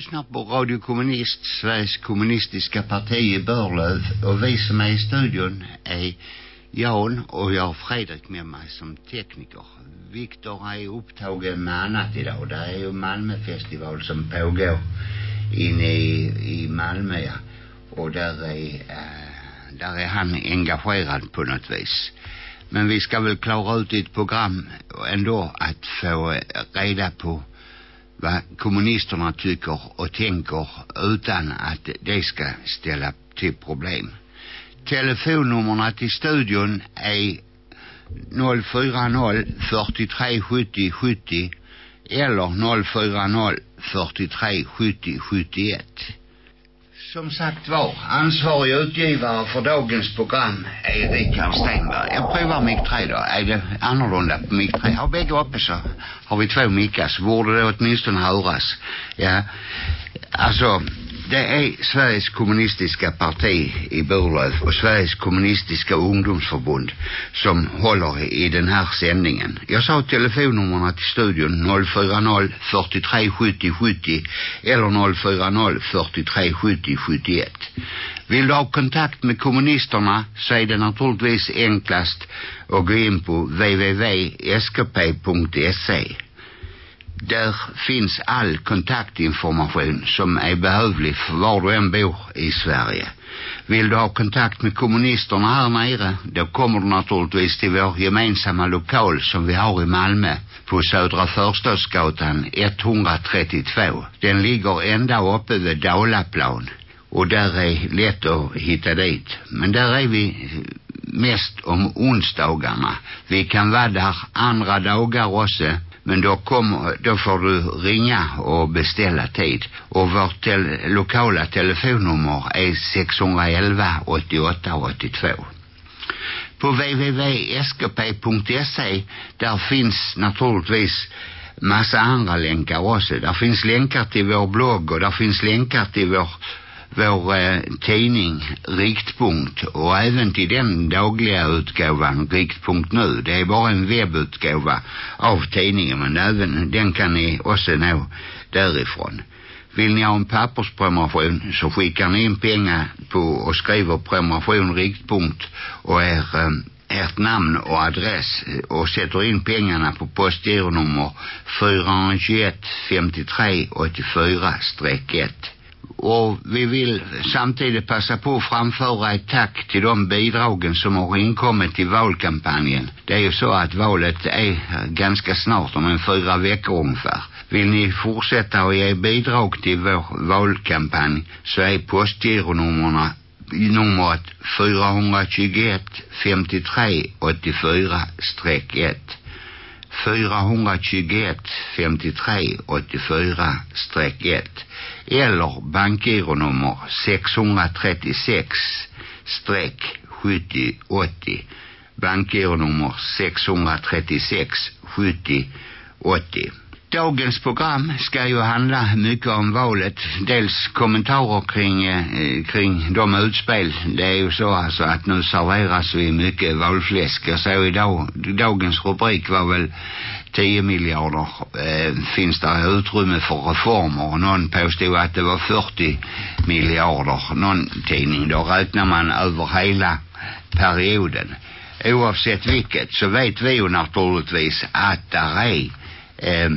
lyssnar på Radio Kommunist, Sveriges kommunistiska parti i Börlöv. Och vi som är i studion är Jan och jag har Fredrik med mig som tekniker. Viktor är upptagen med annat idag. Det är ju Malmöfestival som pågår inne i, i Malmö. Ja. Och där är, äh, där är han engagerad på något vis. Men vi ska väl klara ut i ett program ändå att få reda på vad kommunisterna tycker och tänker utan att det ska ställa till problem. Telefonnummerna till studion är 040 43 70 70 eller 040 43 70 71. Som sagt var, ansvarig utgivare för dagens program är Rikard Stenberg. Jag provar mick 3 då. Är det annorlunda på mick 3? Har bägge uppe så har vi två mickar så borde det åtminstone höras. Ja, alltså det är Sveriges kommunistiska parti i Burlöv och Sveriges kommunistiska ungdomsförbund som håller i den här sändningen. Jag sa telefonnummerna till studion 040 43 70 70 eller 040 43 70 71. Vill du ha kontakt med kommunisterna så är det naturligtvis enklast att gå in på www.skp.se. Där finns all kontaktinformation som är behövlig för var du än bor i Sverige. Vill du ha kontakt med kommunisterna här nere, då kommer du naturligtvis till vår gemensamma lokal som vi har i Malmö på Södra Förstadsgatan 132. Den ligger ända uppe vid Dalaplan och där är lätt att hitta dit. Men där är vi mest om onsdagarna. Vi kan vara där andra dagar också men då kommer, då får du ringa och beställa tid. Och vårt tel lokala telefonnummer är 611 88 82. På www.skp.se där finns naturligtvis massa andra länkar också. Där finns länkar till vår blogg och där finns länkar till vår vår eh, tidning Riktpunkt och även till den dagliga utgåvan Riktpunkt nu. Det är bara en webbutgåva av tidningen men även den kan ni också nå därifrån. Vill ni ha en pappersprenumeration så skickar ni in pengar på och skriver prenumeration Riktpunkt och er eh, ert namn och adress eh, och sätter in pengarna på postgironummer 421 53 84-1 och vi vill samtidigt passa på att framföra ett tack till de bidragen som har inkommit till valkampanjen. Det är ju så att valet är ganska snart, om en fyra veckor ungefär. Vill ni fortsätta att ge bidrag till vår valkampanj så är postgironummerna numret 421 53 84 1 421 53 84 1 eller bankgironummer 636 70 80 bankgironummer 636 70 80 Dagens program ska ju handla mycket om valet. Dels kommentarer kring, eh, kring de utspel. Det är ju så alltså att nu serveras vi mycket valfläsk. Jag såg idag, dagens rubrik var väl 10 miljarder eh, finns det utrymme för reformer någon påstod att det var 40 miljarder någon tidning då räknar man över hela perioden oavsett vilket så vet vi ju naturligtvis att där är eh,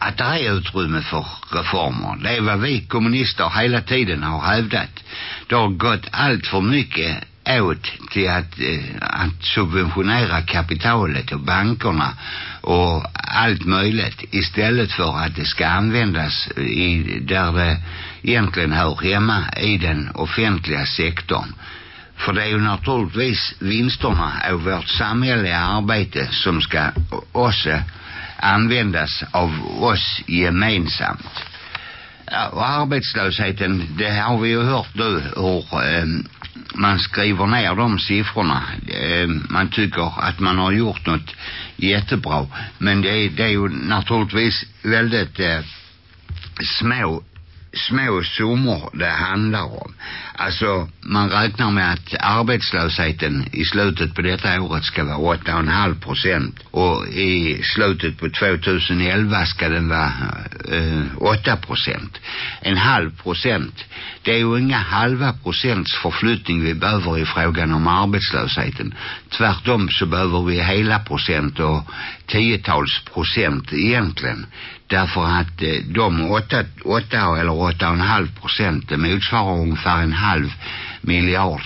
att øh, det är utrymme för reformer. Det är vad vi kommunister hela tiden har hävdat. Det har gått allt för mycket åt till att, eh, att subventionera kapitalet och bankerna och allt möjligt istället för att det ska användas i, där det egentligen hör hemma i den offentliga sektorn. För det är ju naturligtvis vinsterna av vårt samhälleliga arbete som ska också användas av oss gemensamt. Och arbetslösheten, det har vi ju hört nu hur eh, man skriver ner de siffrorna. Eh, man tycker att man har gjort något jättebra. Men det det är ju naturligtvis väldigt eh, små små summor det handlar om. Alltså man räknar med att arbetslösheten i slutet på detta året ska vara 8,5 procent och i slutet på 2011 ska den vara eh, 8 procent. En halv procent. Det är ju inga halva procents förflyttning vi behöver i frågan om arbetslösheten. Tvärtom så behöver vi hela procent och tiotals procent egentligen. Därför att eh, de åtta, åtta eller åtta och en halv procent motsvarar ungefär en halv miljard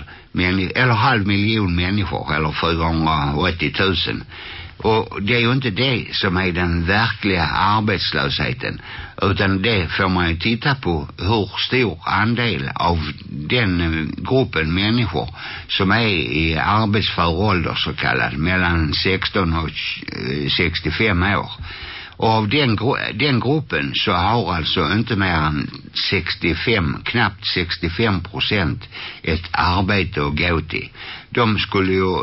eller halv miljon människor eller 480 000. Och det är ju inte det som är den verkliga arbetslösheten utan det får man ju titta på hur stor andel av den eh, gruppen människor som är i arbetsför ålder så kallad mellan 16 och eh, 65 år och av den, den gruppen så har alltså inte mer än 65, knappt 65 procent ett arbete att gå till. De skulle ju,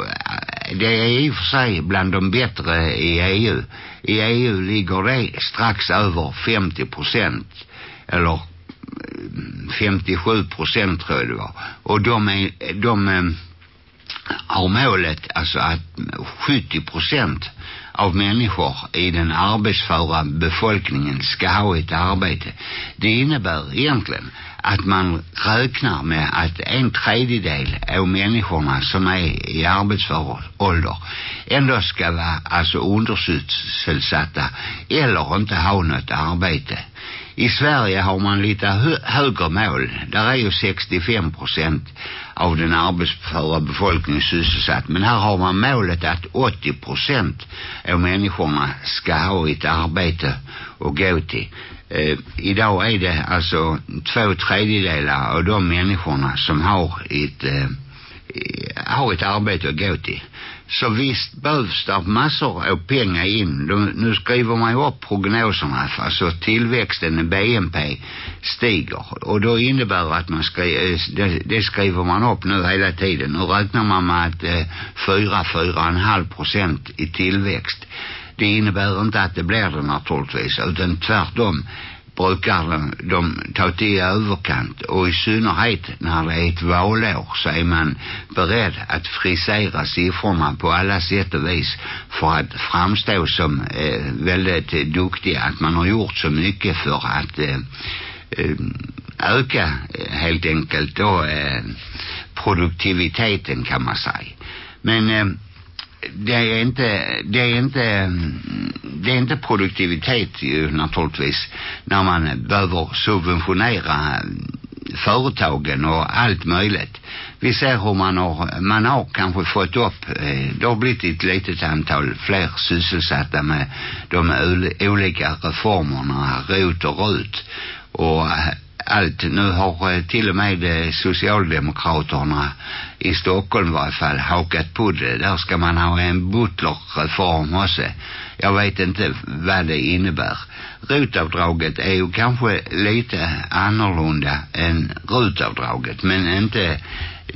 det är i och för sig bland de bättre i EU. I EU ligger det strax över 50 procent. Eller øh, 57 procent tror jag det var. Och de är, de øh, har målet alltså att 70 procent av människor i den arbetsföra befolkningen ska ha ett arbete. Det innebär egentligen att man räknar med att en tredjedel av människorna som är i arbetsför ålder ändå ska vara alltså undersysselsatta eller inte ha något arbete. I Sverige har man lite hö högre mål. Där är ju 65 procent av den arbetsföra befolkningen sysselsatt. Men här har man målet att 80 procent av människorna ska ha ett arbete att gå till. Eh, idag är det alltså två tredjedelar av de människorna som har ett, eh, har ett arbete att gå till. Så visst behövs det massor av pengar in. De, nu skriver man ju upp prognoserna. Alltså tillväxten i BNP stiger. Och då innebär det att man skriver, eh, det, det skriver man upp nu hela tiden. Nu räknar man med att eh, 4-4,5 procent i tillväxt. Det innebär inte att det blir det naturligtvis. Utan tvärtom brukar de ta till överkant. Och i synnerhet när det är ett valår så är man beredd att frisera siffrorna på alla sätt och vis för att framstå som eh, väldigt duktiga att man har gjort så mycket för att eh, eh öka eh, helt enkelt då eh, produktiviteten kan man säga. Men eh, det är inte det är inte det är inte produktivitet ju naturligtvis när man behöver subventionera företagen och allt möjligt. Vi ser hur man har, man har kanske fått upp, eh, det har blivit ett litet antal fler sysselsatta med de olika reformerna, ROT och RUT. Och eh, allt. Nu har eh, till och med eh, Socialdemokraterna i Stockholm i varje fall hakat på det. Där ska man ha en butlerreform också. Jag vet inte vad det innebär. Rutavdraget är ju kanske lite annorlunda än rutavdraget men inte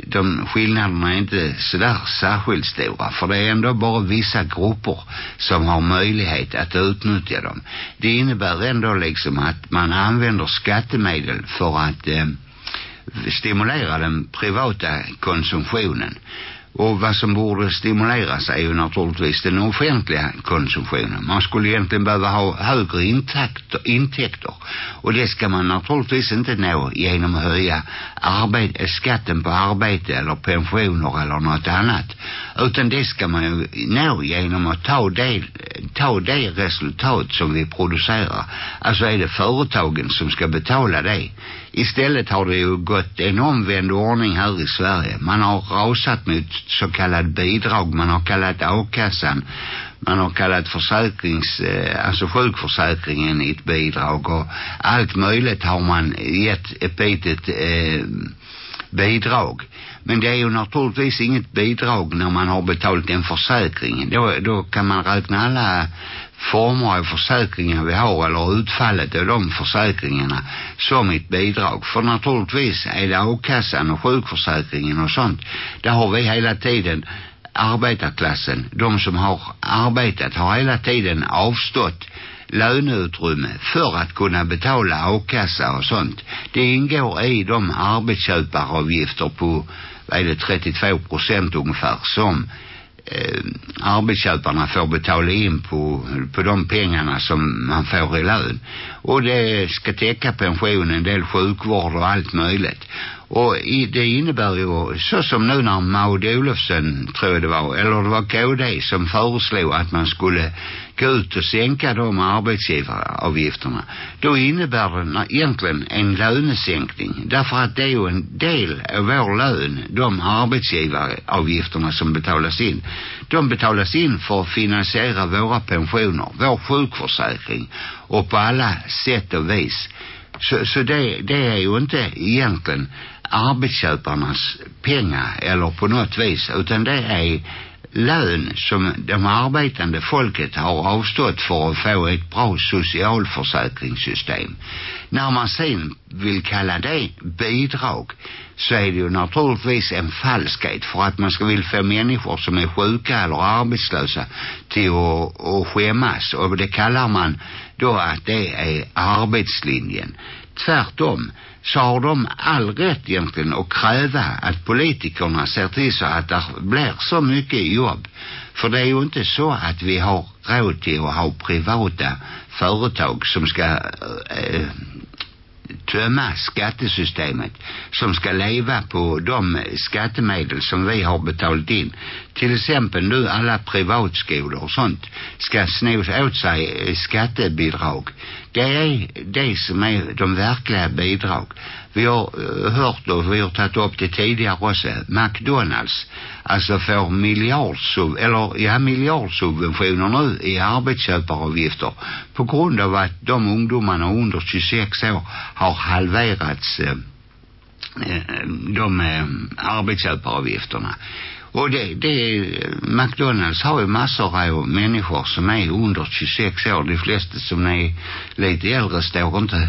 de skillnaderna är inte sådär särskilt stora för det är ändå bara vissa grupper som har möjlighet att utnyttja dem. Det innebär ändå liksom att man använder skattemedel för att eh, stimulera den privata konsumtionen. Och vad som borde stimuleras är ju naturligtvis den offentliga konsumtionen. Man skulle egentligen behöva ha högre intäkter, intäkter. Och det ska man naturligtvis inte nå genom att höja arbete, skatten på arbete eller pensioner eller något annat. Utan det ska man ju nå genom att ta det, ta det resultat som vi producerar. Alltså är det företagen som ska betala det. Istället har det ju gått en omvänd ordning här i Sverige. Man har rasat mot så kallad bidrag. Man har kallat a-kassan. Man har kallat försäkrings, eh, alltså sjukförsäkringen ett bidrag och allt möjligt har man gett epitet eh, bidrag. Men det är ju naturligtvis inget bidrag när man har betalt en försäkring. Då, då kan man räkna alla former av försäkringar vi har eller utfallet av de försäkringarna som ett bidrag. För naturligtvis är det a-kassan och sjukförsäkringen och sånt. Där har vi hela tiden arbetarklassen, de som har arbetat har hela tiden avstått löneutrymme för att kunna betala a-kassa och sånt. Det ingår i de arbetsköparavgifter på vad är det, 32 procent ungefär som eh, arbetsköparna får betala in på, på de pengarna som man får i lön. Och det ska täcka pensionen, en del sjukvård och allt möjligt. Och i, det innebär ju så som nu när Maud Olofsson tror jag det var, eller det var KD som föreslog att man skulle gå ut och sänka de arbetsgivaravgifterna. Då innebär det egentligen en lönesänkning. Därför att det är ju en del av vår lön, de arbetsgivaravgifterna som betalas in. De betalas in för att finansiera våra pensioner, vår sjukförsäkring och på alla sätt och vis. Så, så det, det är ju inte egentligen arbetsköparnas pengar eller på något vis utan det är lön som de arbetande folket har avstått för att få ett bra socialförsäkringssystem. När man sen vill kalla det bidrag så är det ju naturligtvis en falskhet för att man ska vilja få människor som är sjuka eller arbetslösa till att, att skämmas och det kallar man då att det är arbetslinjen. Tvärtom så har de all rätt egentligen att kräva att politikerna ser till så att det blir så mycket jobb. För det är ju inte så att vi har råd till att ha privata företag som ska äh, tömma skattesystemet som ska leva på de skattemedel som vi har betalat in. Till exempel nu alla privatskolor och sånt ska sno åt sig skattebidrag. Det är det som är de verkliga bidrag. Vi har eh, hört och vi har tagit upp det tidigare också. McDonalds alltså får miljardsub eller ja miljardsubventioner nu i arbetsköparavgifter på grund av att de ungdomarna under 26 år har halverats eh, eh de eh, arbetsköparavgifterna. Och det, det, McDonalds har ju massor av människor som är under 26 år. De flesta som är lite äldre står inte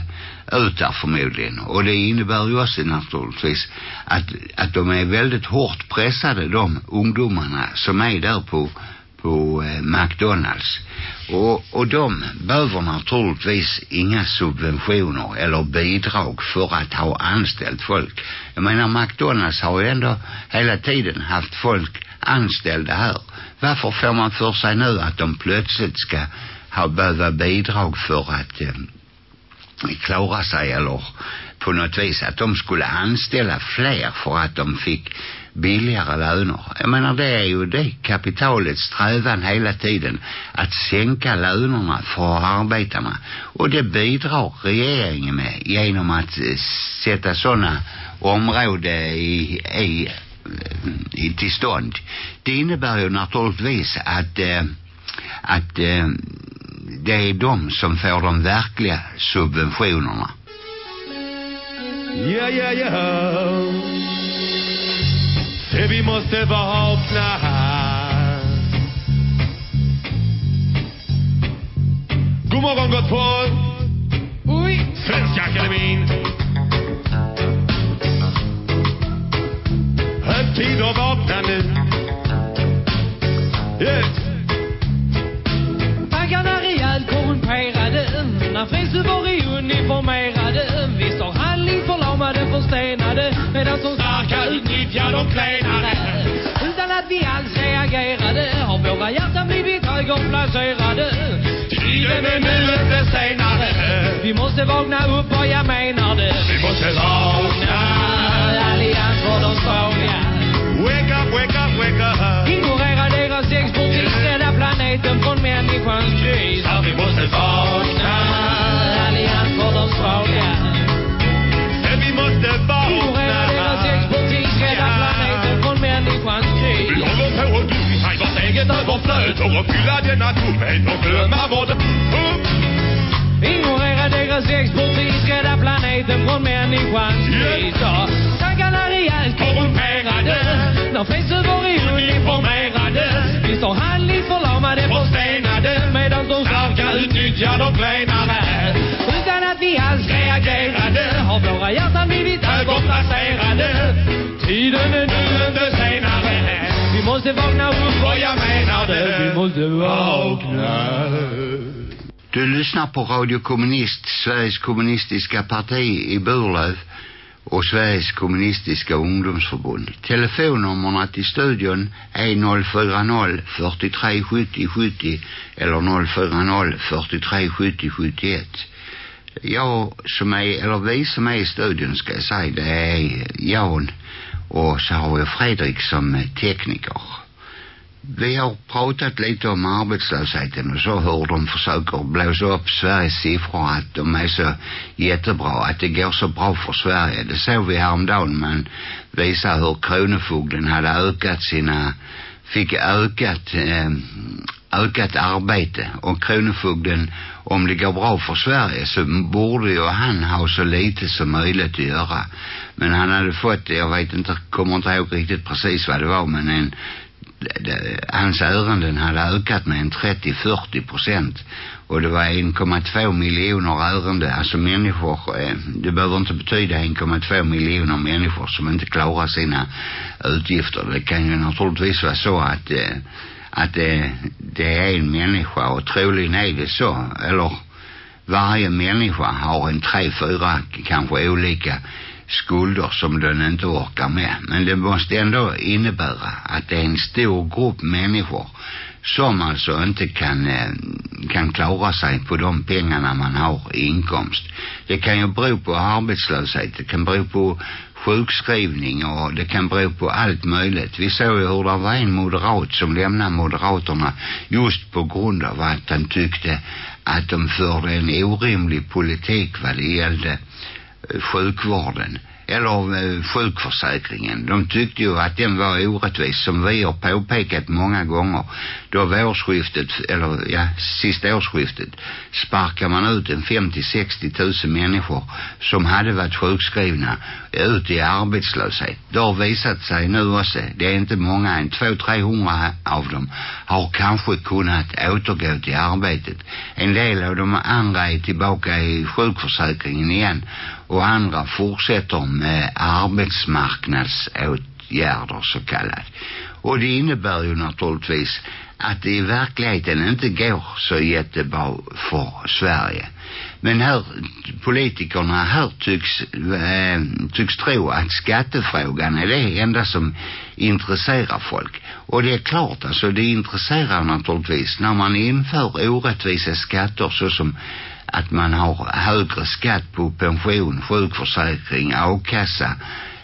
ut där förmodligen. Och det innebär ju också naturligtvis att, att de är väldigt hårt pressade, de ungdomarna um, uh, som är där på på eh, McDonalds. Och, och de behöver naturligtvis inga subventioner eller bidrag för att ha anställt folk. Jag menar McDonalds har ju ändå hela tiden haft folk anställda här. Varför får man för sig nu att de plötsligt ska ha behöva bidrag för att eh, klara sig eller på något vis att de skulle anställa fler för att de fick billigare löner. Jag menar det är ju det kapitalets strävan hela tiden att sänka lönerna för arbetarna. Och det bidrar regeringen med genom att eh, sätta sådana områden i, i, eh, i till stånd. Det innebär ju naturligtvis att eh, att eh, det är de som får de verkliga subventionerna. Ja, ja, ja. Se, vi måste vakna här. God morgon, gott folk. Oj. Svenska Akademin. Hög tid att vakna nu. Yes. Taggarna rejält korrumperade När fredsduvor är uniformerade Vi står handlingsförlamade, förstenade Medan de starka utnyttjar de klenare Utan att vi alls reagerade Har våra hjärtan blivit högerplacerade Tiden är nu inte senare. Vi måste vakna upp och jag menar det. Vi måste vakna. Allians för de svaga. Wake up, wake up, wake up. Ignorera deras exportis Rädda planeten från människans kris. Ja, vi måste vakna. Allians för de svaga. Vi måste Ignorera dö i vårt eget överflöd för att fylla denna tomhet och glömma vårt upp. Ignorera deras exportis Rädda planeten från människans kris Ja, Tankarna rejält korrumperade. När fredsduvor är uniformerade. Vi står handlingsförlamade, förstenade. Medan de starka utnyttjar de klenare Utan att vi alls reagerade Har våra hjärtan blivit överplacerade. Tiden är nu inte senare Vi måste vakna upp och jag menar det Vi måste vakna Du lyssnar på Radio Kommunist, Sveriges kommunistiska parti i Burlöv och Sveriges kommunistiska ungdomsförbund. Telefonnummerna till studion är 040 43 70 70 eller 040 43 70 71. Jag som är, eller vi som är i studion ska jag säga, det är Jan och så har jag Fredrik som tekniker. Vi har pratat lite om arbetslösheten och så hur de försöker blåsa upp Sveriges siffror att de är så jättebra, att det går så bra för Sverige. Det såg vi häromdagen men visar hur Kronofogden hade ökat sina, fick ökat, eh, ökat arbete och Kronofogden, om det går bra för Sverige så borde ju han ha så lite som möjligt att göra. Men han hade fått, jag vet inte, kommer inte ihåg riktigt precis vad det var, men en hans ärenden hade ökat med en 30-40 procent. Och det var 1,2 miljoner ärenden. Alltså människor eh, det behöver inte betyda 1,2 miljoner människor som inte klarar sina utgifter. Det kan ju naturligtvis vara så att eh, att det, det är en människa och troligen är det så. Eller varje människa har en tre, fyra kanske olika skulder som den inte orkar med. Men det måste ändå innebära att det är en stor grupp människor som alltså inte kan, eh, kan klara sig på de pengarna man har i inkomst. Det kan ju bero på arbetslöshet, det kan bero på sjukskrivning och det kan bero på allt möjligt. Vi såg ju hur det var en moderat som lämnade moderaterna just på grund av att han tyckte att de förde en orimlig politik vad det gällde Eh, sjukvården eller eh, sjukförsäkringen. De tyckte ju att den var orättvis som vi har påpekat många gånger. Då vid årsskiftet, eller ja, sista årsskiftet sparkar man ut en 50-60 tusen människor som hade varit sjukskrivna ut i arbetslöshet. Det har visat sig nu också, det är inte många, en 200-300 av dem har kanske kunnat återgå till arbetet. En del av de andra är tillbaka i sjukförsäkringen igen och andra fortsätter med arbetsmarknadsåtgärder så kallat. Och det innebär ju naturligtvis att det i verkligheten inte går så jättebra för Sverige. Men här, politikerna här tycks, eh, tycks tro att skattefrågan är det enda som intresserar folk. Och det är klart, alltså det intresserar naturligtvis när man inför orättvisa skatter så som att man har högre skatt på pension, sjukförsäkring, a-kassa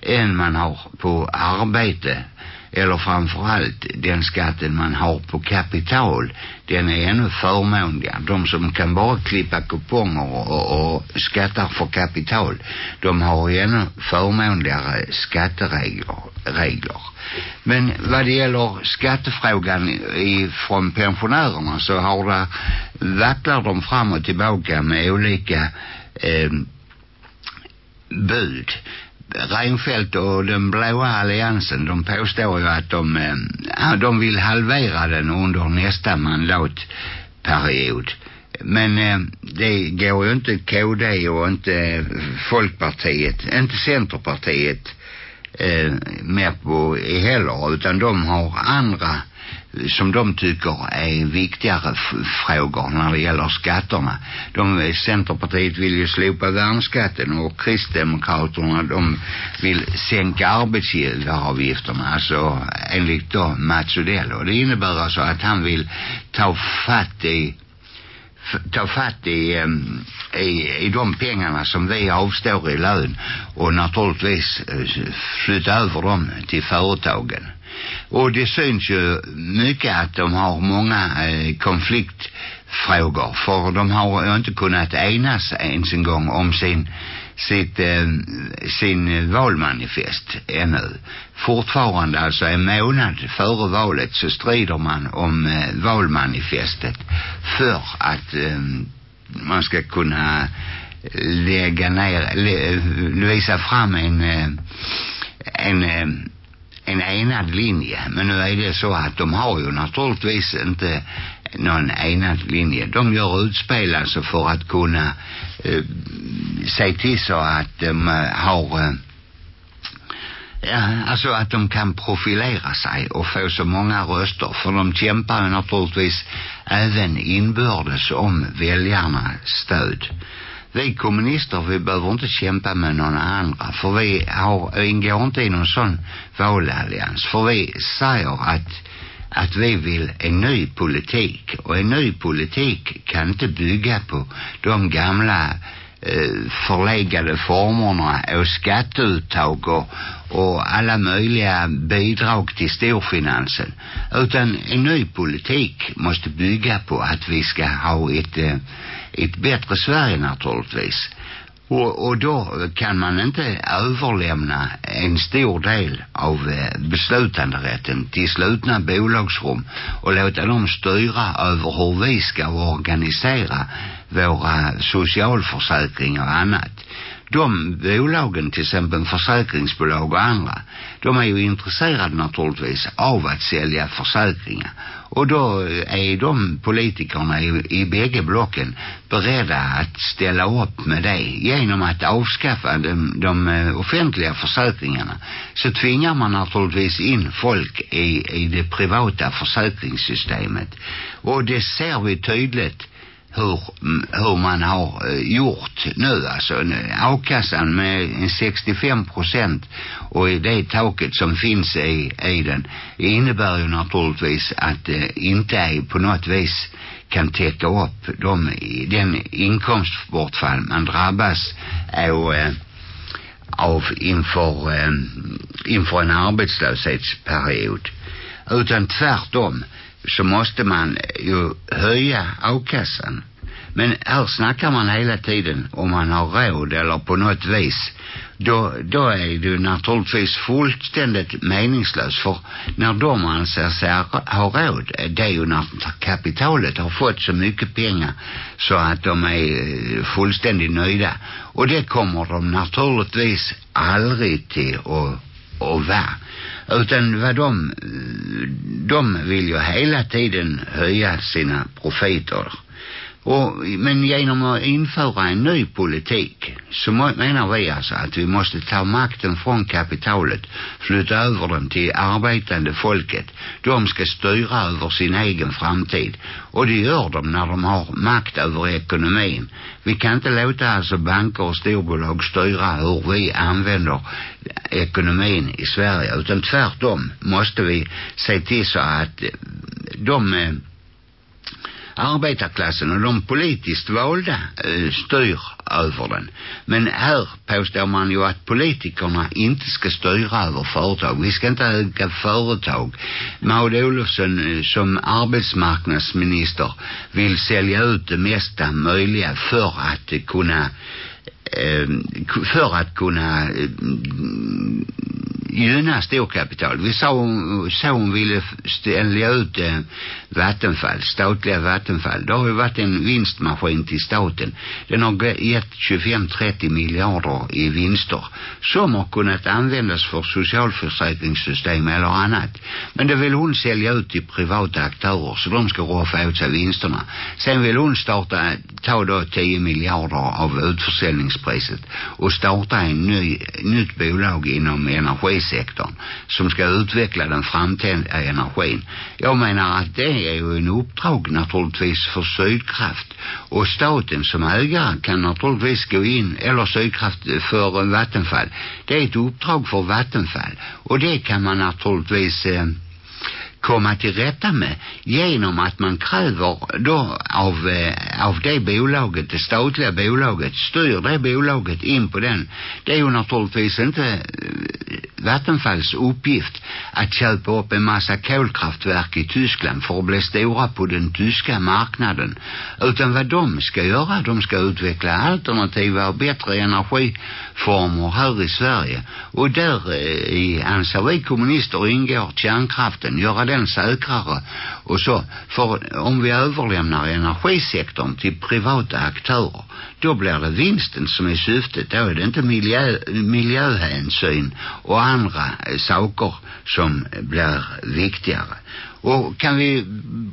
än man har på arbete eller framförallt den skatten man har på kapital den är ännu förmånligare de som kan bara klippa kuponger och, och, skattar för kapital de har ju ännu förmånligare skatteregler regler. men vad det gäller skattefrågan i, från pensionärerna så har det vacklar de fram och tillbaka med olika eh, bud Reinfeldt och den blåa alliansen de påstår ju att de, eh, de vill halvera den under nästa mandatperiod. Men eh, det går ju inte KD och inte Folkpartiet, inte Centerpartiet eh, med på heller utan de har andra som de tycker är viktigare frågor när det gäller skatterna. De, Centerpartiet vill ju slopa värnskatten och Kristdemokraterna de vill sänka arbetsgivaravgifterna alltså enligt då Mats Odell och det innebär alltså att han vill ta fatt i ta fatt i, i, i de pengarna som vi avstår i lön och naturligtvis eh, flytta över dem till företagen. Och det syns ju mycket att de har många eh, konfliktfrågor för de har inte kunnat enas ens en gång om sin sitt eh, sin valmanifest ännu. Fortfarande alltså en månad före valet så strider man om eh, valmanifestet för att eh, man ska kunna lägga ner, lä, visa fram en eh, en eh, en enad linje. Men nu är det så att de har ju naturligtvis inte någon enad linje. De gör utspel alltså för att kunna eh, se till så att de eh, har eh, Ja, alltså att de kan profilera sig och få så många röster. För de kämpar ju naturligtvis även inbördes om väljarnas stöd. Vi kommunister, vi behöver inte kämpa med någon andra. För vi har, ingår inte i någon sån valallians. För vi säger att att vi vill en ny politik och en ny politik kan inte bygga på de gamla eh, Øh, förlegade formerna och skatteuttag och, och alla möjliga bidrag till storfinansen utan en ny politik måste bygga på att vi ska ha ett, øh, ett bättre Sverige naturligtvis och, och då kan man inte överlämna en stor del av øh, beslutanderätten till slutna bolagsrum och låta dem styra över hur vi ska organisera våra socialförsäkringar och annat de bolagen, till exempel försäkringsbolag och andra, de är ju intresserade naturligtvis av att sälja försäkringar. Och då är de politikerna i, i bägge blocken beredda att ställa upp med det genom att avskaffa de, de eh, offentliga försäkringarna. Så tvingar man naturligtvis in folk i, i det privata försäkringssystemet. Och det ser vi tydligt hur, hur man har eh, gjort nu. Alltså eh, avkassan med 65 procent och det taket som finns i, i den innebär ju naturligtvis att det inte är på något vis kan täcka upp de, den inkomstbortfall man drabbas av, av inför, inför en arbetslöshetsperiod. Utan tvärtom så måste man ju höja avkassan. Men här snackar man hela tiden om man har råd eller på något vis. Då, då är det naturligtvis fullständigt meningslöst. För när de anser sig ha råd, det är ju när kapitalet har fått så mycket pengar så att de är eh, fullständigt nöjda. Och det kommer de naturligtvis aldrig till att, att vara. Utan vad de, de vill ju hela tiden höja sina profiter. Och, men genom att införa en ny politik så menar vi alltså att vi måste ta makten från kapitalet, flytta över den till arbetande folket. De ska styra över sin egen framtid. Och det gör de när de har makt över ekonomin. Vi kan inte låta alltså banker och storbolag styra hur vi använder ekonomin i Sverige. Utan tvärtom måste vi se till så att de eh, arbetarklassen och de politiskt valda eh, styr över den. Men här påstår man ju att politikerna inte ska styra över företag. Vi ska inte äga företag. Maud Olofsson eh, som arbetsmarknadsminister vill sälja ut det mesta möjliga för att kunna eh, för att kunna gynna storkapital. Vi sa hon, så hon ville ställa ut eh, Vattenfall, statliga Vattenfall. Det har ju varit en vinstmaskin till staten. Den har gett 25-30 miljarder i vinster som har kunnat användas för socialförsäkringssystem eller annat. Men det vill hon sälja ut till privata aktörer så de ska roffa åt sig vinsterna. Sen vill hon starta, ta då 10 miljarder av utförsäljningspriset och starta en ny, nytt bolag inom energi energisektorn som ska utveckla den framtida energin. Jag menar att det är ju en uppdrag naturligtvis för Sydkraft. Och staten som ägare kan naturligtvis gå in eller Sydkraft för Vattenfall. Det är ett uppdrag för Vattenfall. Och det kan man naturligtvis eh, komma till rätta med genom att man kräver då av, eh, av det bolaget, det statliga bolaget, styr det bolaget in på den. Det är ju naturligtvis inte eh, Vattenfalls uppgift att köpa upp en massa kolkraftverk i Tyskland för att bli stora på den tyska marknaden. Utan vad de ska göra, de ska utveckla alternativa och bättre energiformer här i Sverige. Och där eh, i, anser vi kommunister ingår kärnkraften, göra den säkrare och så. För om vi överlämnar energisektorn till privata aktörer då blir det vinsten som är syftet. Då är det inte miljö, miljöhänsyn och andra eh, saker som blir viktigare. Och kan vi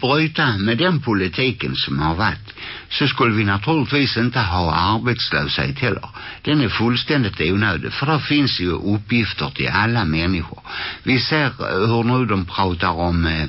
bryta med den politiken som har varit så skulle vi naturligtvis inte ha arbetslöshet heller. Den är fullständigt onödig för det finns ju uppgifter till alla människor. Vi ser eh, hur nu de pratar om eh,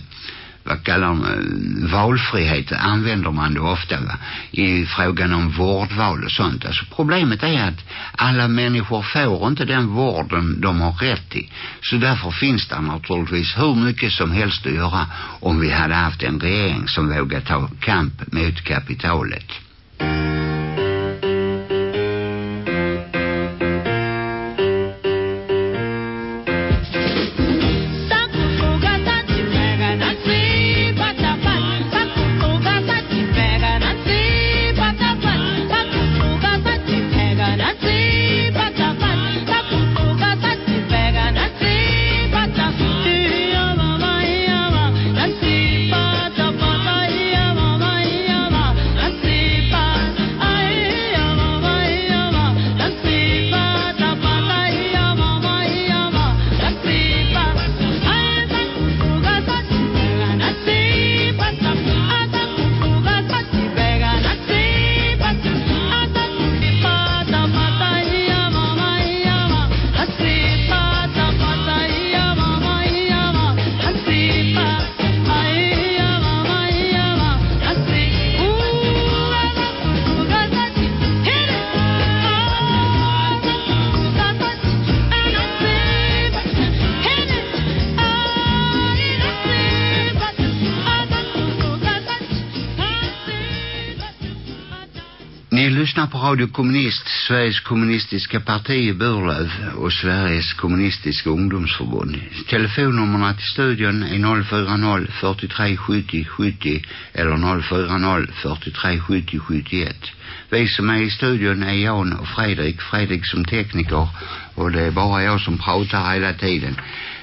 vad kallar man, valfrihet använder man det ofta va? i frågan om vårdval och sånt. Alltså problemet är att alla människor får inte den vården de har rätt till. Så därför finns det naturligtvis hur mycket som helst att göra om vi hade haft en regering som vågar ta kamp mot kapitalet. Lyssnar på Radio Kommunist, Sveriges kommunistiska parti i Burlöv och Sveriges kommunistiska ungdomsförbund. Telefonnummerna till studion är 040 43 70 70 eller 040 43 70 71. Vi som är i studion är Jan och Fredrik. Fredrik som tekniker och det är bara jag som pratar hela tiden.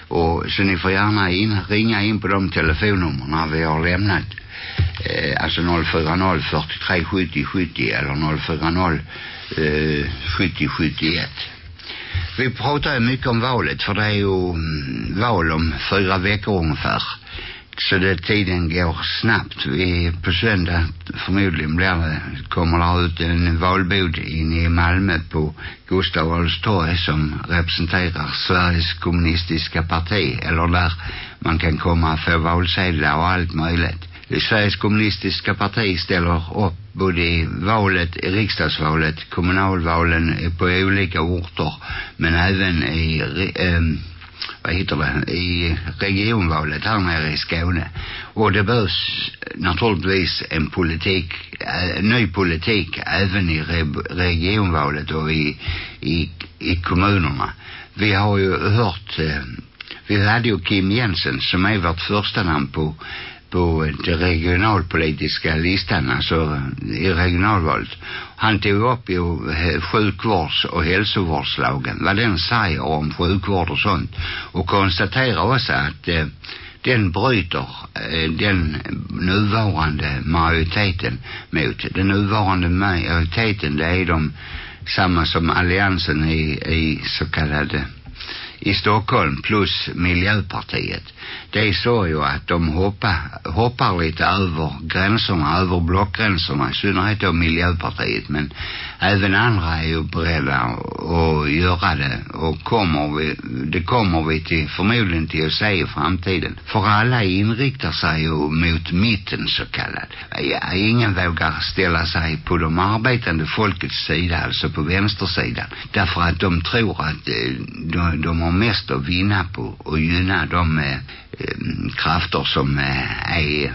Och så ni får gärna in, ringa in på de telefonnummerna vi har lämnat eh, alltså 040 43 70 70 eller 040 eh, 70 71. Vi pratar ju mycket om valet för det är ju mm, val om fyra veckor ungefär. Så det tiden går snabbt. Vi på söndag förmodligen blir det, kommer det ut en valbod inne i Malmö på Gustav Adolfs torg som representerar Sveriges kommunistiska parti. Eller där man kan komma och få valsedlar och allt möjligt. Sveriges kommunistiska parti ställer upp både i valet, i riksdagsvalet, kommunalvalen på olika orter men även i eh, vad heter det, i regionvalet här nere i Skåne. Och det behövs naturligtvis en politik, en ny politik även i re, regionvalet och i, i, i kommunerna. Vi har ju hört, eh, vi hade ju Kim Jensen som är vårt första namn på på den regionalpolitiska listan, alltså i regionalvalet. Han tog upp ju sjukvårds- och hälsovårdslagen, vad den säger om sjukvård och sånt. Och konstaterar också att eh, den bryter eh, den nuvarande majoriteten mot. Den nuvarande majoriteten det är de samma som alliansen i, i så kallade i Stockholm plus Miljöpartiet. Det är så ju att de hoppar, hoppar lite över gränserna, över blockgränserna, i synnerhet då Miljöpartiet. Men även andra är ju beredda att göra det. Och kommer vi, det kommer vi till, förmodligen till att se i framtiden. För alla inriktar sig ju mot mitten så kallad. Ingen vågar ställa sig på de arbetande folkets sida, alltså på vänstersidan. Därför att de tror att eh, de, de har mest att vinna på och gynna de eh, Eh, krafter som eh, är,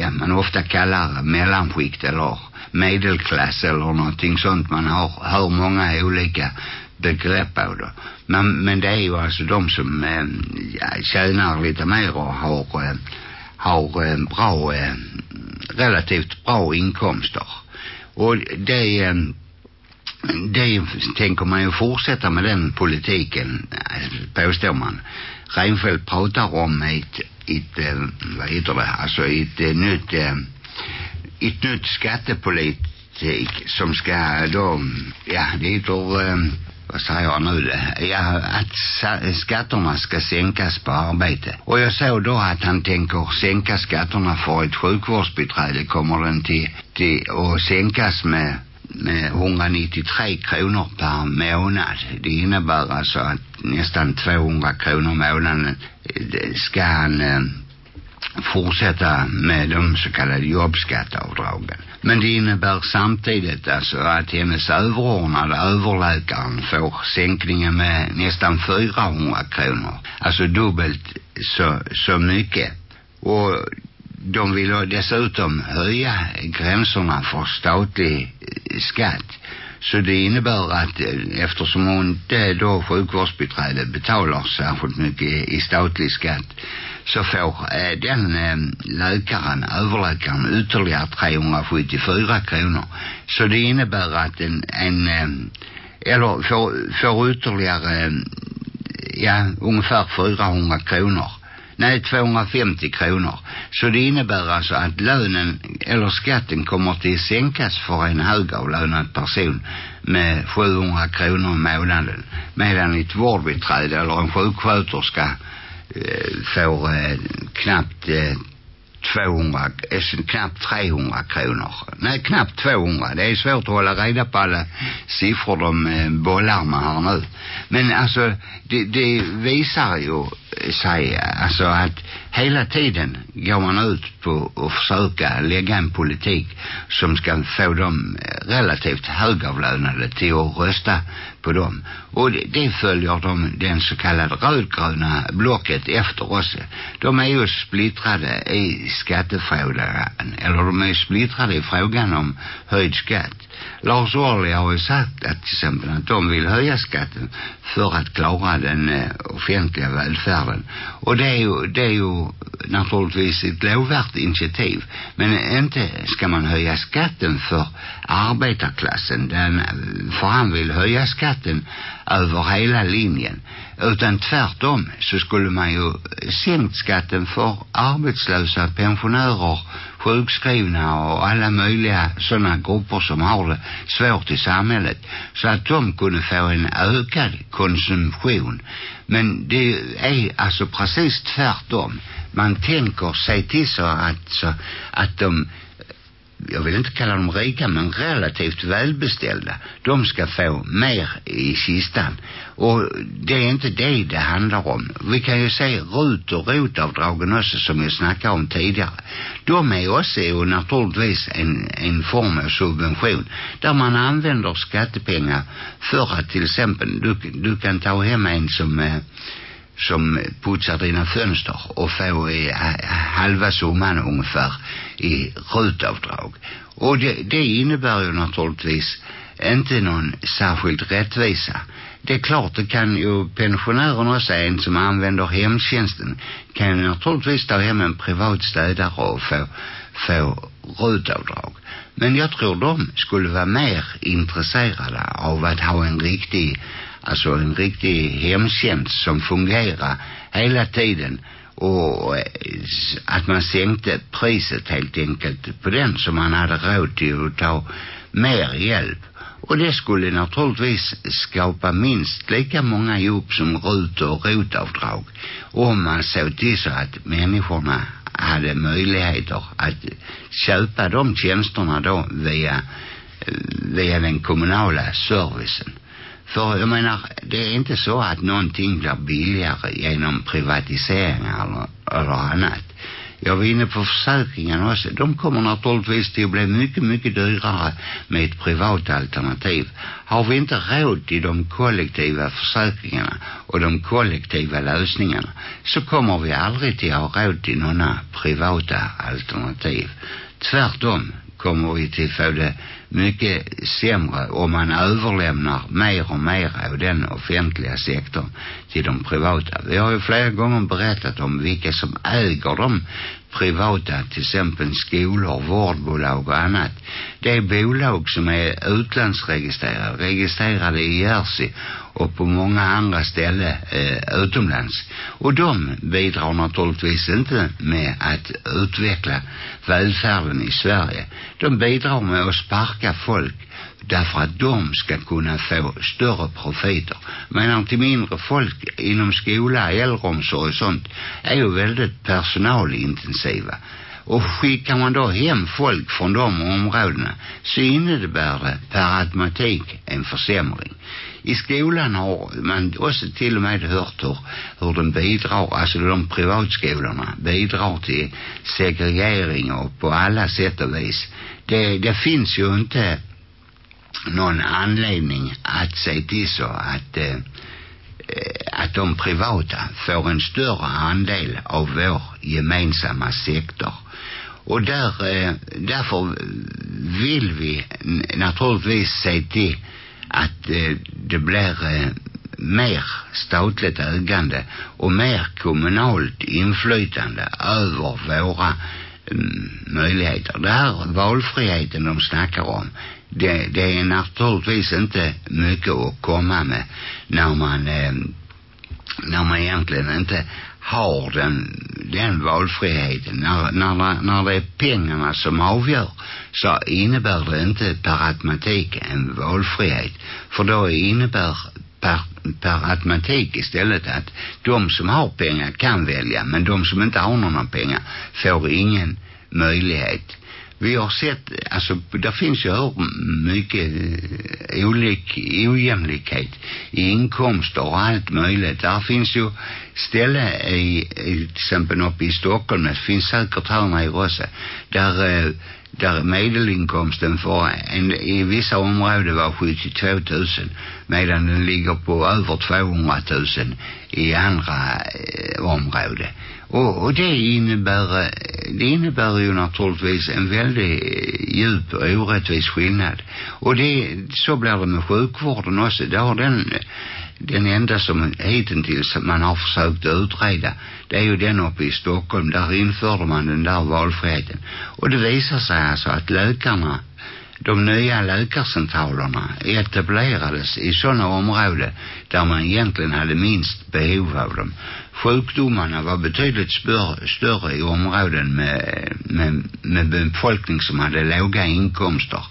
ja, man ofta kallar mellanskikt eller medelklass eller någonting sånt. Man har, hör många olika begrepp av det. Men, men det är ju alltså de som eh, ja, tjänar lite mer och har, eh, har bra, relativt bra inkomster. Och det eh, det tänker man ju fortsätta med den politiken, påstår man. Reinfeldt pratar om ett, ett eh, vad heter det, alltså ett ett nytt, eh, ett nytt skattepolitik som ska då, ja, det heter eh, vad säger jag nu det? Ja, att sa- skatterna ska sänkas på arbete. Och jag såg då att han tänker sänka skatterna för ett sjukvårdsbiträde kommer den till, till att sänkas med med 193 kronor per månad. Det innebär alltså att nästan 200 kronor månaden eh, ska han eh, fortsätta med de så kallade jobbskatteavdragen. Men det innebär samtidigt alltså att hennes överordnade överläkaren får sänkningen med nästan 400 kronor. Alltså dubbelt så, så mycket. Och de vill dessutom höja gränserna för statlig eh, skatt. Så det innebär att eh, eftersom hon inte då sjukvårdsbiträde betalar särskilt mycket i statlig skatt så får eh, den läkaren, överläkaren ytterligare 374 kronor. Så det innebär att en, en eller får, får ytterligare ja, ungefär 400 kronor. Nej, 250 kronor. Så det innebär alltså att lönen eller skatten kommer att sänkas för en högavlönad person med 700 kronor i månaden. Medan ett vårdbiträde eller en sjuksköterska eh, får eh, knappt eh, 200, eh, knappt 300 kronor. Nej, knappt 200. Det är svårt att hålla reda på alla siffror de eh, bollar med här nu. Men alltså, det, det visar ju sig alltså att hela tiden går man ut på att försöka lägga en politik som ska få de eh, relativt högavlönade till att rösta på dem. Och det, det följer de, den så kallade rödgröna blocket efter oss. De är ju splittrade i skattefrågan, eller de är splittrade i frågan om höjd skatt. Lars Ohly har ju sagt att till exempel att de vill höja skatten för att klara den eh, offentliga välfärden. Och det är ju, det är ju naturligtvis ett lovvärt initiativ. Men inte ska man höja skatten för arbetarklassen. Den, för han vill höja skatten över hela linjen. Utan tvärtom så skulle man ju sänkt skatten för arbetslösa, pensionärer, sjukskrivna och alla möjliga sådana grupper som har det svårt i samhället. Så att de kunde få en ökad konsumtion. Men det är alltså precis tvärtom. Man tänker sig till så att, så att de jag vill inte kalla dem rika, men relativt välbeställda, de ska få mer i kistan. Och det är inte det det handlar om. Vi kan ju se RUT och ROT-avdragen också som vi snackade om tidigare. De är också ju naturligtvis en, en form av subvention där man använder skattepengar för att till exempel, du, du kan ta hem en som eh, som putsar dina fönster och får i eh, halva summan ungefär i rutavdrag. Och det, det innebär ju naturligtvis inte någon särskild rättvisa. Det är klart, det kan ju pensionären också, en som använder hemtjänsten, kan ju naturligtvis ta hem en privat städare och få, få rutavdrag. Men jag tror de skulle vara mer intresserade av att ha en riktig alltså en riktig hemtjänst som fungerar hela tiden och att man sänkte priset helt enkelt på den som man hade råd till att ta mer hjälp. Och det skulle naturligtvis skapa minst lika många jobb som RUT och ROT-avdrag om man såg till så att människorna hade möjligheter att köpa de tjänsterna då via, via den kommunala servicen. För jag menar, det är inte så att någonting blir billigare genom privatiseringar eller, eller annat. Jag var inne på försäkringen också. De kommer naturligtvis till att bli mycket, mycket dyrare med ett privat alternativ. Har vi inte råd till de kollektiva försäkringarna och de kollektiva lösningarna så kommer vi aldrig till att ha råd till några privata alternativ. Tvärtom kommer vi till att få det mycket sämre om man överlämnar mer och mer av den offentliga sektorn till de privata. Vi har ju flera gånger berättat om vilka som äger de privata, till exempel skolor, vårdbolag och annat. Det är bolag som är utlandsregistrerade, registrerade i Jersey och på många andra ställen eh, utomlands. Och de bidrar naturligtvis inte med att utveckla välfärden i Sverige. De bidrar med att sparka folk därför att de ska kunna få större profiter. Men till mindre folk inom skola, äldreomsorg och sånt är ju väldigt personalintensiva. Och skickar man då hem folk från de områdena så innebär det per automatik en försämring. I skolan har man också till och med hört hur, hur den bidrar, alltså de privatskolorna bidrar till segregering och på alla sätt och vis. Det, det finns ju inte någon anledning att se till så att eh, att de privata får en större andel av vår gemensamma sektor. Och där, eh, därför vill vi naturligtvis se till att eh, det blir eh, mer statligt ägande och mer kommunalt inflytande över våra mm, möjligheter. Det här valfriheten de snackar om det, det är naturligtvis inte mycket att komma med när man eh, när man egentligen inte har den, den valfriheten. När, när, när det är pengarna som avgör så innebär det inte per automatik en valfrihet. För då innebär per, per automatik istället att de som har pengar kan välja men de som inte har några pengar får ingen möjlighet vi har sett, alltså där finns ju hur mycket eh, olik, ojämlikhet i inkomster och allt möjligt. Där finns ju ställe i, i till exempel uppe i Stockholm, det finns säkert här nere också, där eh, där medelinkomsten för en, i vissa områden var 72 000 medan den ligger på över 200 000 i andra eh, områden. Och, och det innebär eh, det innebär ju naturligtvis en väldigt eh, djup och orättvis skillnad. Och det, så blir det med sjukvården också. Där har den den enda som hittills man har försökt utreda det är ju den uppe i Stockholm där införde man den där valfriheten och det visar sig alltså att läkarna de nya läkarcentralerna etablerades i sådana områden där man egentligen hade minst behov av dem. Sjukdomarna var betydligt större, större i områden med, med, med befolkning som hade låga inkomster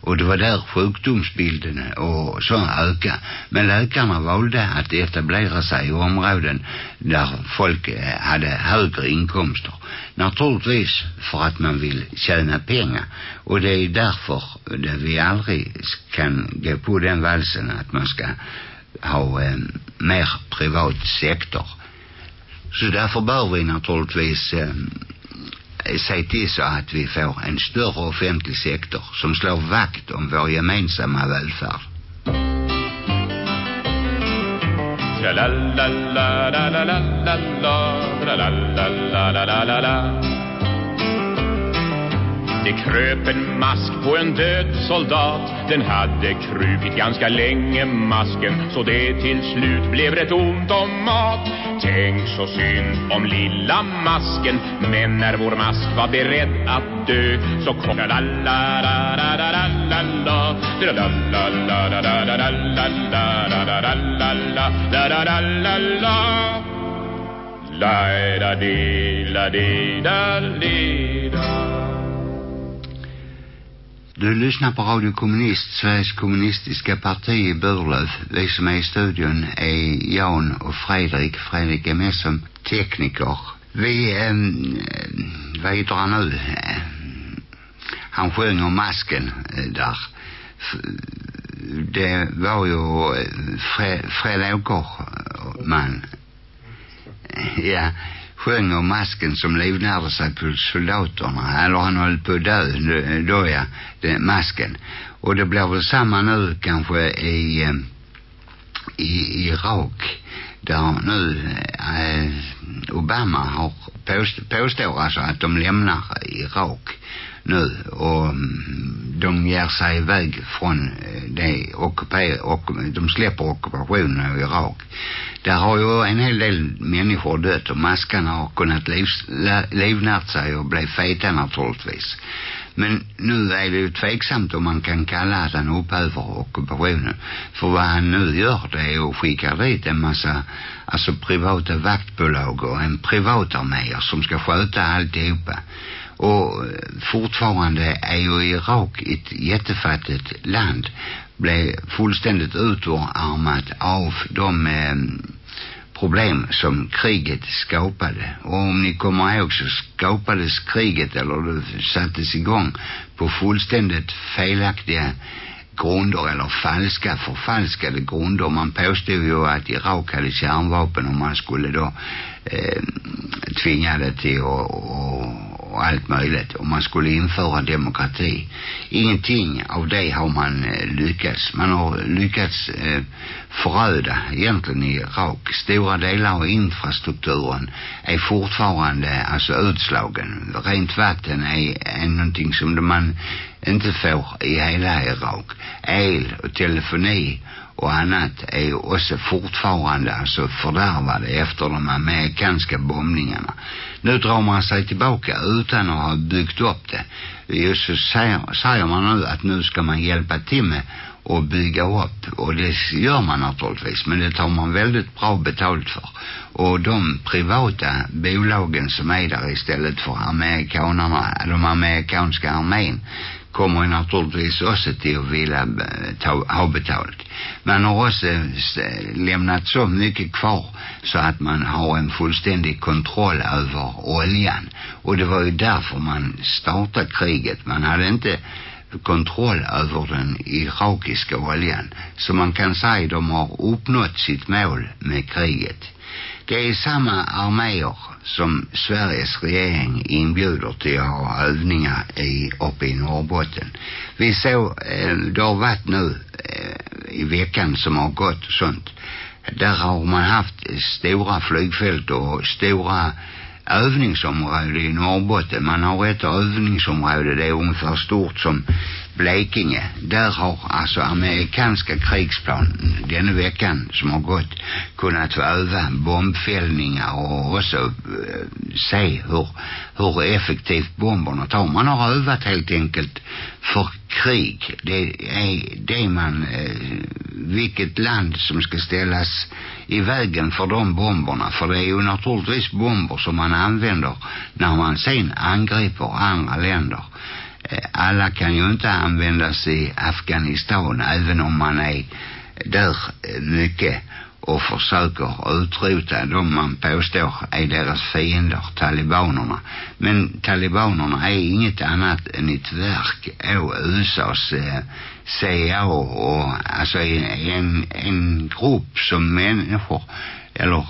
och det var där sjukdomsbilden och så ökade. Men läkarna valde att etablera sig i områden där folk eh, hade högre inkomster. Naturligtvis för att man vill tjäna pengar. Och det är därför det vi aldrig kan gå på den valsen att man ska ha en mer privat sektor. Så därför bör vi naturligtvis eh, eh se till så att vi får en större offentlig sektor som slår vakt om vår gemensamma välfärd. La la la la la la la la la la la la la la det kröp en mask på en död soldat Den hade krupit ganska länge masken Så det till slut blev rätt ont om mat Tänk så synd om lilla masken Men när vår mask var beredd att dö Så kom la la la la la la la la la la la la la la la la la la la du lyssnar på Radio Kommunist, Sveriges kommunistiska parti i Burlöv. Vi som är i studion är Jan och Fredrik. Fredrik är med som tekniker. Vi, ehm, eh, vad heter han nu? Eh, han sjöng om masken eh, där. Det var ju eh, Fred, Fred Åkerman. Ja sjöng om masken som livnärde sig på soldaterna. Eller han höll på att dö, då ja, den masken. Och det blir väl samma nu kanske eh, i, i Irak. Där nu eh, Obama har påst, påstår alltså att de lämnar Irak nu och mm, de ger sig iväg från eh, det ockuper och de släpper ockupationen av Irak. Där har ju en hel del människor dött och maskarna har kunnat livs, livnärt sig och bli feta naturligtvis. Men nu är det ju tveksamt om man kan kalla att han upphäver ockupationen. För vad han nu gör det är att skicka dit en massa alltså privata vaktbolag och en privatarméer som ska sköta alltihopa. Och eh, fortfarande är ju Irak ett jättefattigt land. Blev fullständigt utarmat av de eh, problem som kriget skapade. Och om ni kommer ihåg så skapades kriget eller det sattes igång på fullständigt felaktiga grunder eller falska, förfalskade grunder. Man påstod ju att Irak hade kärnvapen och man skulle då eh, tvinga det till att, och allt möjligt och man skulle införa demokrati. Ingenting av det har man eh, lyckats. Man har lyckats eh, föröda egentligen i Irak. Stora delar av infrastrukturen är fortfarande alltså utslagen. Rent vatten är, är någonting som man inte får i hela Irak. El och telefoni och annat är ju också fortfarande alltså fördärvade efter de amerikanska bombningarna. Nu drar man sig tillbaka utan att ha byggt upp det. Just så säger, säger man nu att nu ska man hjälpa till med och bygga upp och det gör man naturligtvis men det tar man väldigt bra betalt för och de privata bolagen som är där istället för amerikanerna de amerikanska armén kommer naturligtvis också till att vilja eh, ta, ha betalt. Man har också eh, lämnat så mycket kvar så att man har en fullständig kontroll över oljan. Och det var ju därför man startade kriget. Man hade inte kontroll över den irakiska oljan. Så man kan säga att de har uppnått sitt mål med kriget. Det är samma arméer som Sveriges regering inbjuder till att ha övningar i, uppe i Norrbotten. Vi såg, eh, det har varit nu eh, i veckan som har gått och sånt. Där har man haft stora flygfält och stora övningsområde i Norrbotten. Man har ett övningsområde, det är ungefär stort som Blekinge. Där har alltså amerikanska krigsplan denna veckan som har gått kunnat öva bombfällningar och också eh, se hur, hur effektivt bomberna tar. Man har övat helt enkelt för krig. Det är det man, eh, vilket land som ska ställas i vägen för de bomberna. För det är ju naturligtvis bomber som man använder när man sen angriper andra länder. Eh, alla kan ju inte användas i Afghanistan även om man är där eh, mycket och försöker utrota de man påstår är deras fiender, talibanerna. Men talibanerna är inget annat än ett verk av USAs eh, CIA och alltså en, en grupp som människor eller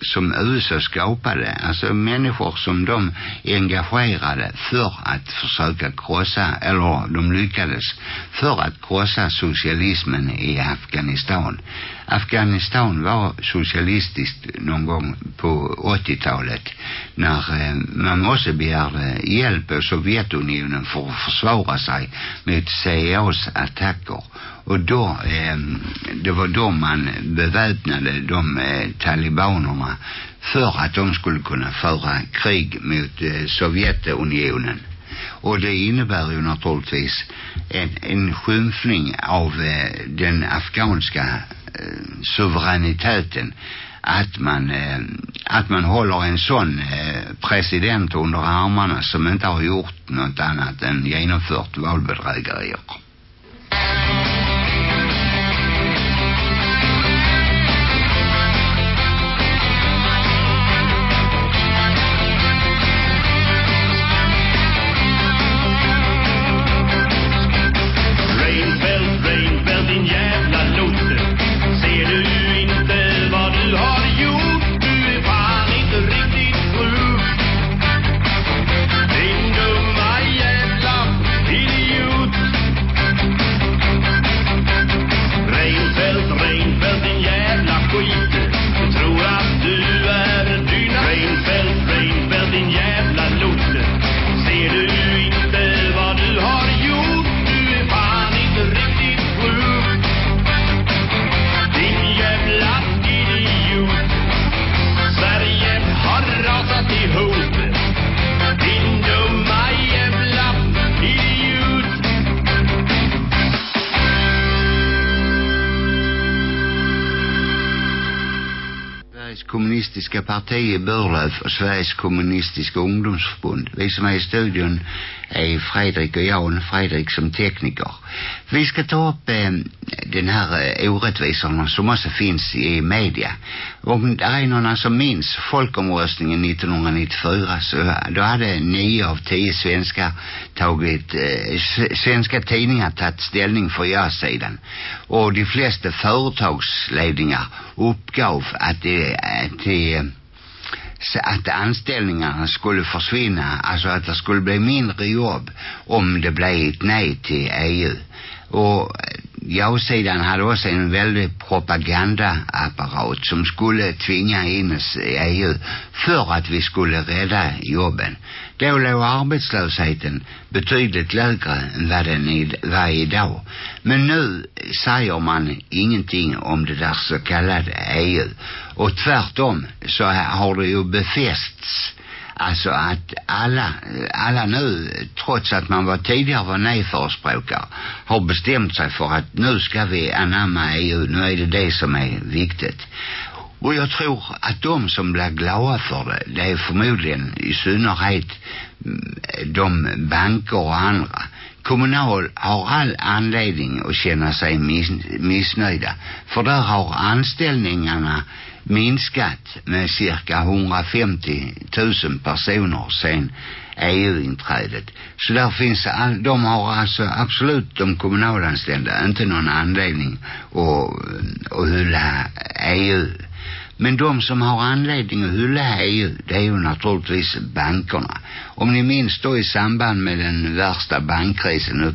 som USA skapade, alltså människor som de engagerade för att försöka krossa, eller de lyckades för att krossa socialismen i Afghanistan. Afghanistan var socialistiskt någon gång på 80-talet när eh, man också begärde hjälp av Sovjetunionen för att försvara sig mot CIAs attacker och då eh, det var då man beväpnade de eh, talibanerna för att de skulle kunna föra krig mot eh, Sovjetunionen och det innebär ju naturligtvis en, en skymfning av eh, den afghanska eh, suveräniteten att man eh, att man håller en sån eh, president under armarna som inte har gjort något annat än genomfört valbedrägerier. Politiska parti i Burlöf och Sveriges kommunistiska ungdomsförbund. Vi som är i studion är Fredrik och Jan, Fredrik som tekniker. Vi ska ta upp eh, den här eh, orättvisorna som också finns i media. Om det är någon som minns folkomröstningen 1994 så då hade nio av tio svenskar tagit, eh, svenska tidningar tagit ställning för ja-sidan. Och de flesta företagsledningar uppgav att det, att det eh, att anställningarna skulle försvinna, alltså att det skulle bli mindre jobb om det blev ett nej till EU. Och ja-sidan hade också en väldig propagandaapparat som skulle tvinga in oss i EU för att vi skulle rädda jobben. Då låg arbetslösheten betydligt lägre än vad den var idag. Men nu säger man ingenting om det där så kallade EU. Och tvärtom så har det ju befästs Alltså att alla, alla nu, trots att man var tidigare var nej-förespråkare, har bestämt sig för att nu ska vi anamma EU, nu är det det som är viktigt. Och jag tror att de som blir glada för det, det är förmodligen i synnerhet mm, de banker och andra. Kommunal har all anledning att känna sig miss, missnöjda. För där har anställningarna minskat med cirka 150 000 personer sen EU-inträdet. Så där finns all, de har alltså absolut de kommunalanställda inte någon anledning att, att hylla EU. Men de som har anledning att hylla EU, det är ju naturligtvis bankerna. Om ni minns då i samband med den värsta bankkrisen, nu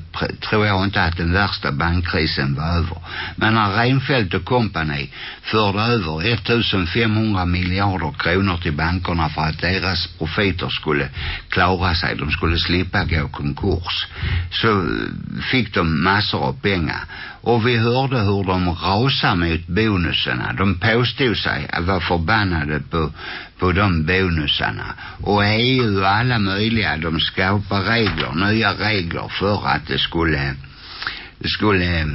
tror jag inte att den värsta bankkrisen var över. Men när Reinfeldt och kompani förde över 1500 miljarder kronor till bankerna för att deras profiter skulle klara sig, de skulle slippa gå konkurs, så fick de massor av pengar. Och vi hörde hur de rasade mot bonusarna. De påstod sig att vara förbannade på, på de bonusarna. Och EU och alla möjliga, de skapar regler, nya regler för att det skulle skulle eh,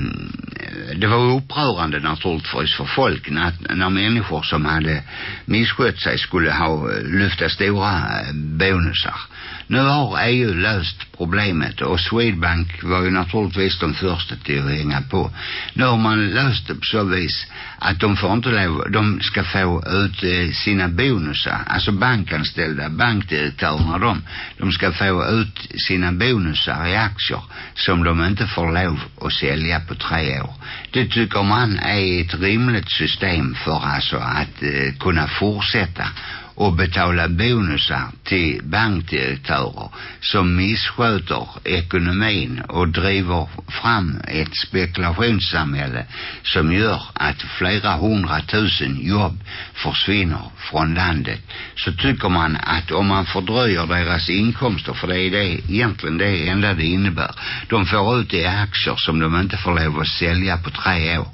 det var upprörande naturligtvis för folk när, när människor som hade misskött sig skulle ha eh, lyfta stora eh, bonusar. Nu har EU löst problemet och Swedbank var ju naturligtvis de första till att hänga på. Nu har man löst det på så vis att de får inte lov, de ska få ut eh, sina bonusar, alltså bankanställda, bankdirektörerna de, de ska få ut sina bonusar i aktier som de inte får lov att sälja på tre år. Det tycker man är ett rimligt system för alltså att eh, kunna fortsätta och betala bonusar till bankdirektörer som missköter ekonomin och driver fram ett spekulationssamhälle som gör att flera hundratusen jobb försvinner från landet. Så tycker man att om man fördröjer deras inkomster för det är det egentligen det enda det innebär de får ut i aktier som de inte får lov att sälja på tre år.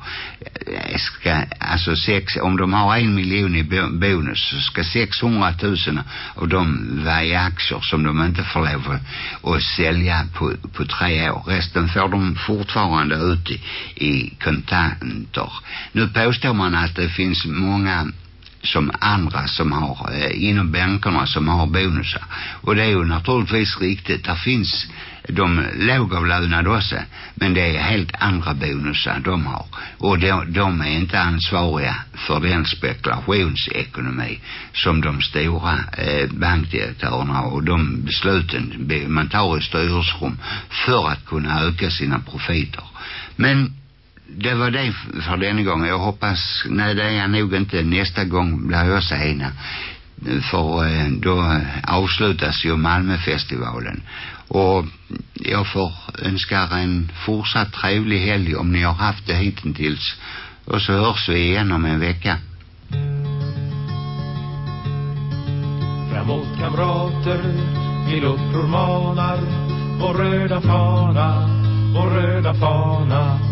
Eh, ska, alltså sex, om de har en miljon i bonus så ska 600 000 av dem vara i aktier som de inte får lov att sälja på, på tre år. Resten får de fortfarande ut i, i kontanter. Nu påstår man att det finns många som andra som har eh, inom bankerna som har bonusar. Och det är ju naturligtvis riktigt. Där finns de lågavlönade också. Men det är helt andra bonusar de har. Och de, de är inte ansvariga för den spekulationsekonomi som de stora eh, bankdirektörerna och de besluten man tar i styrelserum för att kunna öka sina profiter. Men det var det för denna gång. Jag hoppas, nej det är jag nog inte. Nästa gång blir jag sena. För eh, då avslutas ju Malmöfestivalen. Och jag får önska en fortsatt trevlig helg om ni har haft det hittills. Och så hörs vi igen om en vecka. Framåt kamrater, till uppror manar Vår röda fana, vår röda fana